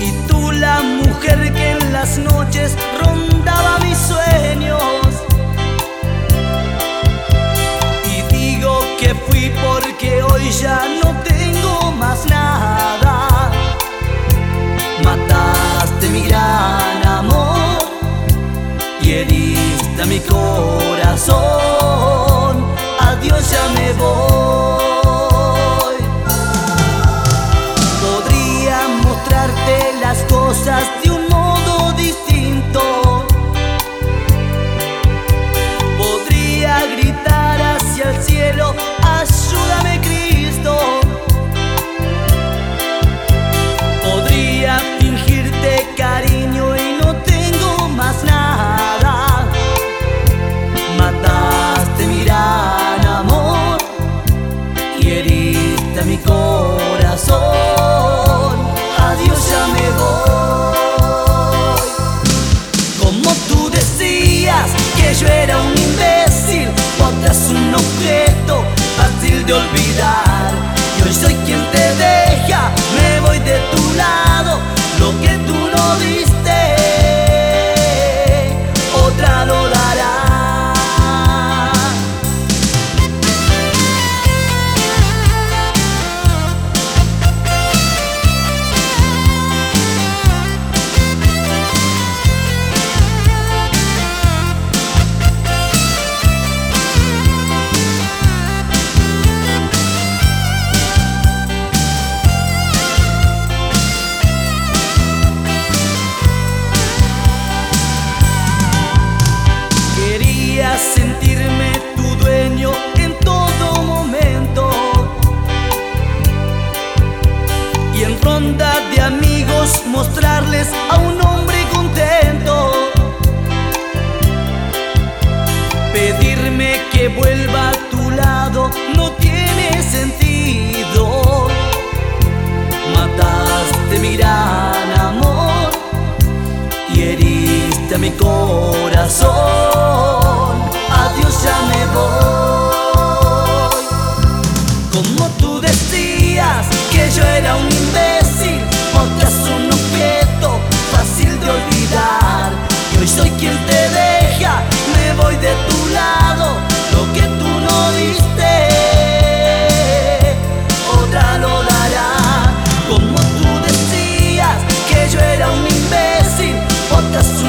Y tú la mujer que en las noches rondaba mis sueños. Y digo que fui porque hoy ya no tengo más nada. Mataste mi gran amor y heriste mi corazón. Adiós, ya me voy. de olvidar. ronda de amigos mostrarles a un hombre contento. Pedirme que vuelva a tu lado no tiene sentido. Mataste mi gran amor y heriste a mi corazón. decías que yo era un imbécil, porque es un objeto fácil de olvidar. Y hoy soy quien te deja, me voy de tu lado, lo que tú no diste, otra lo dará. Como tú decías que yo era un imbécil, porque es un